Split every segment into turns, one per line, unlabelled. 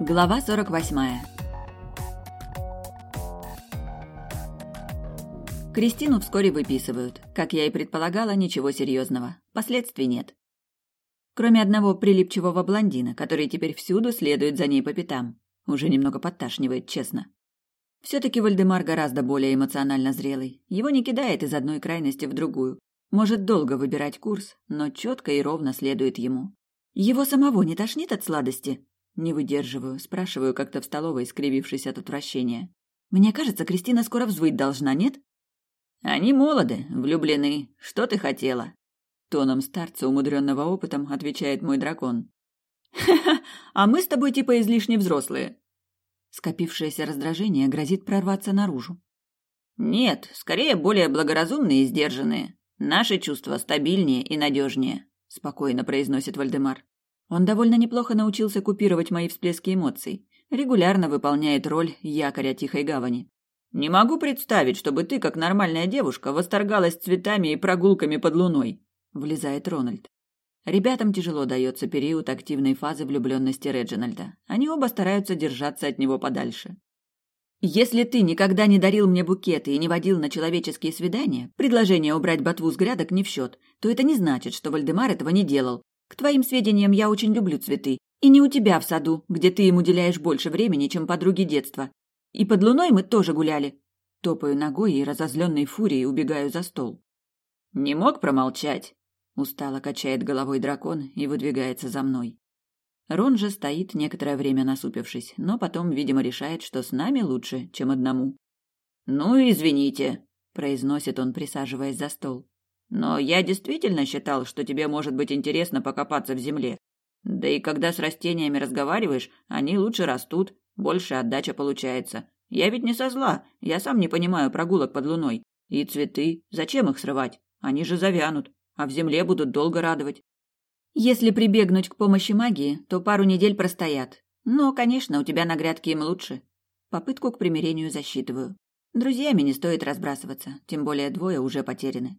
Глава 48. Кристину вскоре выписывают. Как я и предполагала, ничего серьезного. Последствий нет. Кроме одного прилипчивого блондина, который теперь всюду следует за ней по пятам. Уже немного подташнивает, честно. Все-таки Вальдемар гораздо более эмоционально зрелый. Его не кидает из одной крайности в другую. Может долго выбирать курс, но четко и ровно следует ему. Его самого не тошнит от сладости? Не выдерживаю, спрашиваю как-то в столовой, скривившись от отвращения. Мне кажется, Кристина скоро взвыть должна, нет? Они молоды, влюблены. Что ты хотела? Тоном старца, умудренного опытом, отвечает мой дракон. Ха-ха, а мы с тобой типа излишне взрослые. Скопившееся раздражение грозит прорваться наружу. Нет, скорее более благоразумные и сдержанные. Наши чувства стабильнее и надежнее, спокойно произносит Вальдемар. Он довольно неплохо научился купировать мои всплески эмоций, регулярно выполняет роль якоря тихой гавани. Не могу представить, чтобы ты, как нормальная девушка, восторгалась цветами и прогулками под луной, влезает Рональд. Ребятам тяжело дается период активной фазы влюбленности Реджинальда. Они оба стараются держаться от него подальше. Если ты никогда не дарил мне букеты и не водил на человеческие свидания, предложение убрать ботву с грядок не в счет, то это не значит, что Вальдемар этого не делал. К твоим сведениям, я очень люблю цветы. И не у тебя в саду, где ты им уделяешь больше времени, чем подруге детства. И под луной мы тоже гуляли. Топаю ногой и разозленной фурией убегаю за стол. Не мог промолчать. Устало качает головой дракон и выдвигается за мной. Рон же стоит некоторое время насупившись, но потом, видимо, решает, что с нами лучше, чем одному. «Ну, извините», — произносит он, присаживаясь за стол. Но я действительно считал, что тебе может быть интересно покопаться в земле. Да и когда с растениями разговариваешь, они лучше растут, больше отдача получается. Я ведь не со зла, я сам не понимаю прогулок под луной. И цветы, зачем их срывать? Они же завянут, а в земле будут долго радовать. Если прибегнуть к помощи магии, то пару недель простоят. Но, конечно, у тебя на грядке им лучше. Попытку к примирению засчитываю. Друзьями не стоит разбрасываться, тем более двое уже потеряны.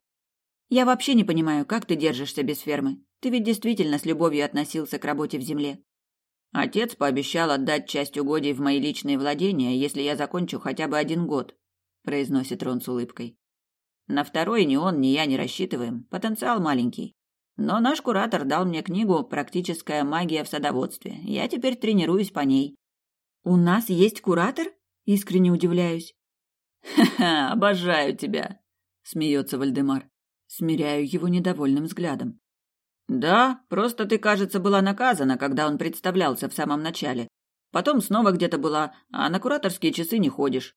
Я вообще не понимаю, как ты держишься без фермы. Ты ведь действительно с любовью относился к работе в земле. Отец пообещал отдать часть угодий в мои личные владения, если я закончу хотя бы один год, произносит Рон с улыбкой. На второй ни он, ни я не рассчитываем. Потенциал маленький. Но наш куратор дал мне книгу «Практическая магия в садоводстве». Я теперь тренируюсь по ней. У нас есть куратор? Искренне удивляюсь. Ха-ха, обожаю тебя, смеется Вальдемар. Смиряю его недовольным взглядом. Да, просто ты, кажется, была наказана, когда он представлялся в самом начале. Потом снова где-то была, а на кураторские часы не ходишь.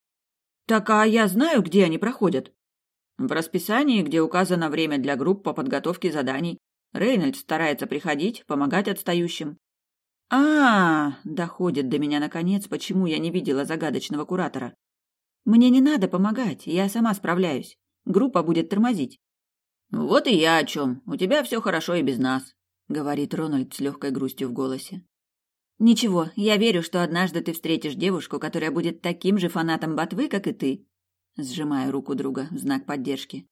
Так а я знаю, где они проходят. В расписании, где указано время для групп по подготовке заданий. Рейнольд старается приходить, помогать отстающим. А, -а, а, доходит до меня наконец, почему я не видела загадочного куратора. Мне не надо помогать, я сама справляюсь. Группа будет тормозить. «Вот и я о чем. У тебя все хорошо и без нас», — говорит Рональд с легкой грустью в голосе. «Ничего, я верю, что однажды ты встретишь девушку, которая будет таким же фанатом ботвы, как и ты», — сжимаю руку друга в знак поддержки.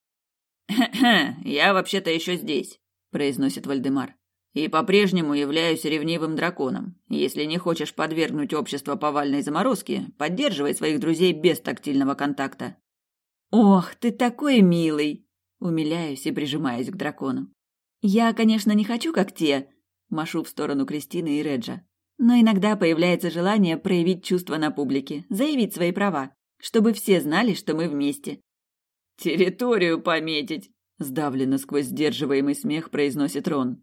«Я вообще-то еще здесь», — произносит Вальдемар. «И по-прежнему являюсь ревнивым драконом. Если не хочешь подвергнуть общество повальной заморозке, поддерживай своих друзей без тактильного контакта». «Ох, ты такой милый!» Умиляюсь и прижимаюсь к дракону. Я, конечно, не хочу, как те, машу в сторону Кристины и Реджа. Но иногда появляется желание проявить чувства на публике, заявить свои права, чтобы все знали, что мы вместе. Территорию пометить, сдавленно сквозь сдерживаемый смех произносит Рон.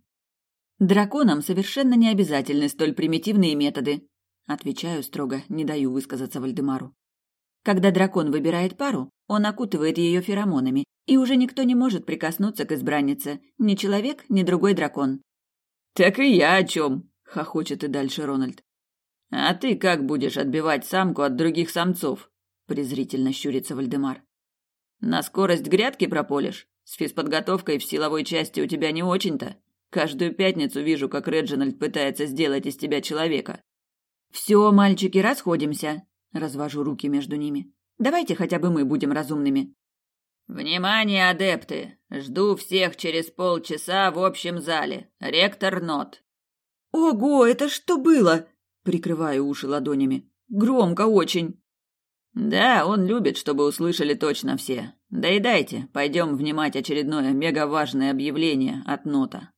Драконам совершенно не обязательны столь примитивные методы, отвечаю строго, не даю высказаться Вальдемару. Когда дракон выбирает пару, он окутывает ее феромонами, и уже никто не может прикоснуться к избраннице, ни человек, ни другой дракон. «Так и я о чем?» — хохочет и дальше Рональд. «А ты как будешь отбивать самку от других самцов?» — презрительно щурится Вальдемар. «На скорость грядки прополишь? С физподготовкой в силовой части у тебя не очень-то. Каждую пятницу вижу, как Реджинальд пытается сделать из тебя человека». «Все, мальчики, расходимся», — развожу руки между ними. «Давайте хотя бы мы будем разумными». «Внимание, адепты! Жду всех через полчаса в общем зале. Ректор Нот». «Ого, это что было?» Прикрываю уши ладонями. Громко очень. Да, он любит, чтобы услышали точно все. Доедайте, пойдем внимать очередное мегаважное объявление от Нота.